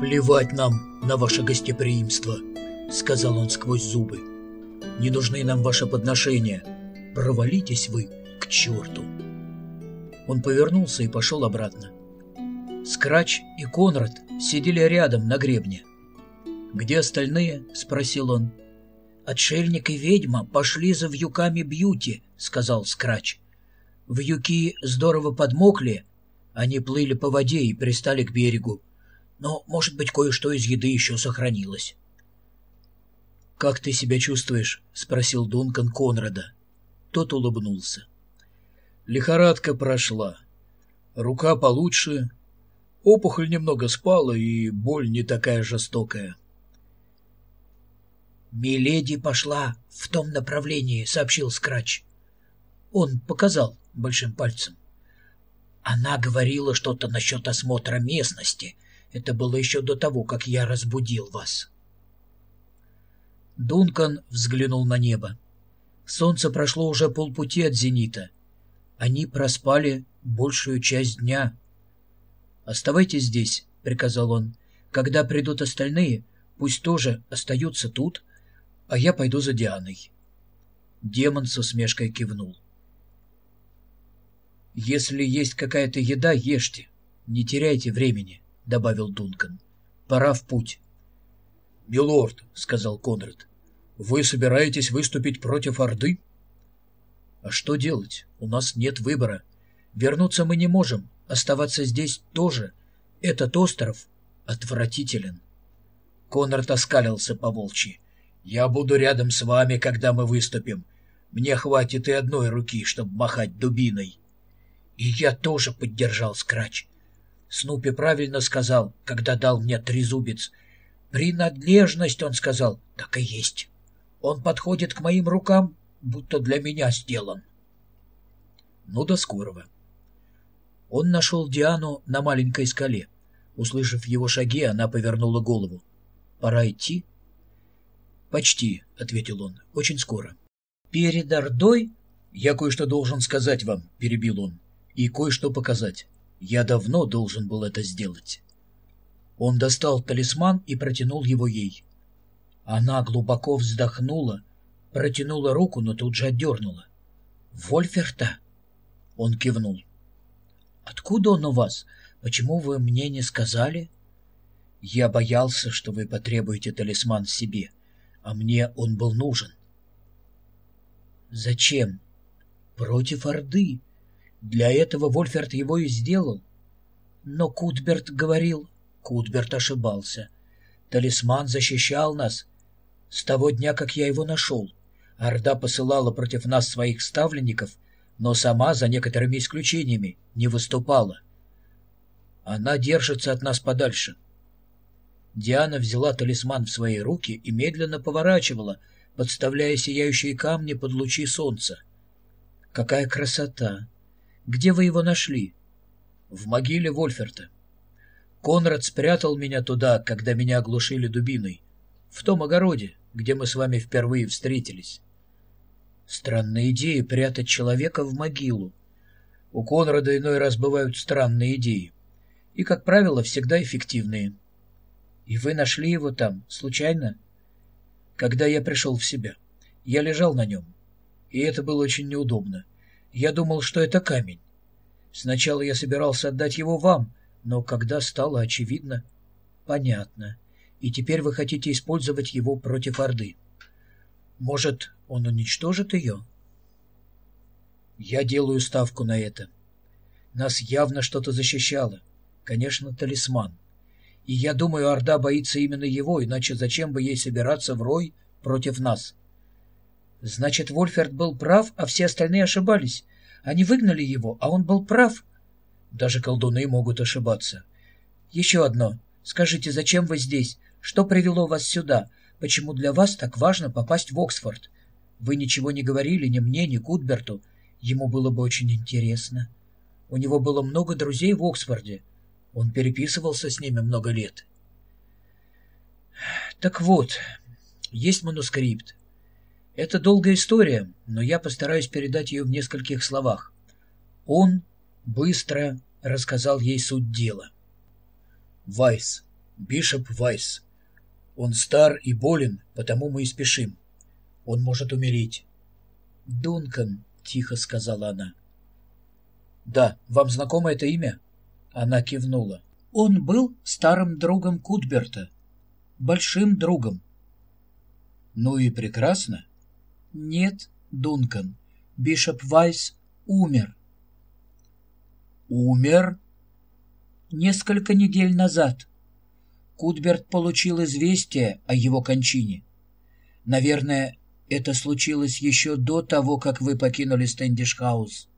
«Плевать нам на ваше гостеприимство», — сказал он сквозь зубы. «Не нужны нам ваши подношения. Провалитесь вы к черту». Он повернулся и пошел обратно. Скрач и Конрад сидели рядом на гребне. «Где остальные?» — спросил он. «Отшельник и ведьма пошли за вьюками Бьюти», — сказал Скрач. Вьюки здорово подмокли, они плыли по воде и пристали к берегу. Но, может быть, кое-что из еды еще сохранилось. «Как ты себя чувствуешь?» — спросил Дункан Конрада. Тот улыбнулся. «Лихорадка прошла. Рука получше. Опухоль немного спала, и боль не такая жестокая». «Миледи пошла в том направлении», — сообщил Скрач. Он показал большим пальцем. Она говорила что-то насчет осмотра местности. Это было еще до того, как я разбудил вас. Дункан взглянул на небо. Солнце прошло уже полпути от зенита. Они проспали большую часть дня. «Оставайтесь здесь», — приказал он. «Когда придут остальные, пусть тоже остаются тут, а я пойду за Дианой». Демон с усмешкой кивнул. «Если есть какая-то еда, ешьте. Не теряйте времени», — добавил Дункан. «Пора в путь». «Милорд», — сказал Конрад, — «вы собираетесь выступить против Орды?» «А что делать? У нас нет выбора. Вернуться мы не можем, оставаться здесь тоже. Этот остров отвратителен». Конрад оскалился по волчьи. «Я буду рядом с вами, когда мы выступим. Мне хватит и одной руки, чтобы махать дубиной». И я тоже поддержал Скрач. Снупи правильно сказал, когда дал мне трезубец. Принадлежность, он сказал, так и есть. Он подходит к моим рукам, будто для меня сделан. Ну, до скорого. Он нашел Диану на маленькой скале. Услышав его шаги, она повернула голову. «Пора идти?» «Почти», — ответил он, — «очень скоро». «Перед Ордой?» «Я кое-что должен сказать вам», — перебил он и кое-что показать. Я давно должен был это сделать. Он достал талисман и протянул его ей. Она глубоко вздохнула, протянула руку, но тут же отдернула. «Вольферта?» Он кивнул. «Откуда он у вас? Почему вы мне не сказали?» «Я боялся, что вы потребуете талисман себе, а мне он был нужен». «Зачем?» «Против Орды. Для этого Вольферт его и сделал. Но Кутберт говорил... Кутберт ошибался. Талисман защищал нас. С того дня, как я его нашел. Орда посылала против нас своих ставленников, но сама, за некоторыми исключениями, не выступала. Она держится от нас подальше. Диана взяла талисман в свои руки и медленно поворачивала, подставляя сияющие камни под лучи солнца. Какая красота! Где вы его нашли? В могиле Вольферта. Конрад спрятал меня туда, когда меня оглушили дубиной. В том огороде, где мы с вами впервые встретились. Странная идея прятать человека в могилу. У Конрада иной раз бывают странные идеи. И, как правило, всегда эффективные. И вы нашли его там, случайно? Когда я пришел в себя. Я лежал на нем. И это было очень неудобно. Я думал, что это камень. Сначала я собирался отдать его вам, но когда стало очевидно... Понятно. И теперь вы хотите использовать его против Орды. Может, он уничтожит ее? Я делаю ставку на это. Нас явно что-то защищало. Конечно, талисман. И я думаю, Орда боится именно его, иначе зачем бы ей собираться в рой против нас? Значит, Вольферт был прав, а все остальные ошибались. Они выгнали его, а он был прав. Даже колдуны могут ошибаться. Еще одно. Скажите, зачем вы здесь? Что привело вас сюда? Почему для вас так важно попасть в Оксфорд? Вы ничего не говорили ни мне, ни Кутберту. Ему было бы очень интересно. У него было много друзей в Оксфорде. Он переписывался с ними много лет. Так вот, есть манускрипт. Это долгая история, но я постараюсь передать ее в нескольких словах. Он быстро рассказал ей суть дела. Вайс, Бишоп Вайс. Он стар и болен, потому мы и спешим. Он может умереть. «Дункан», — тихо сказала она. «Да, вам знакомо это имя?» Она кивнула. «Он был старым другом Кутберта. Большим другом». «Ну и прекрасно». «Нет, Дункан, Бишоп Вайс умер». «Умер?» «Несколько недель назад. Кутберт получил известие о его кончине. Наверное, это случилось еще до того, как вы покинули Стэндишхаус.